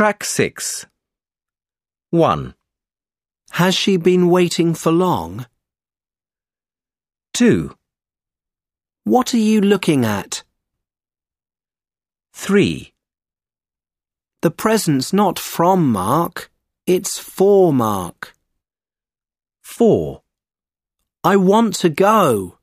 Track 6 1, Has she been waiting for long? 2, What are you looking at? 3, The present's not from Mark, it's for Mark. 4, I want to go.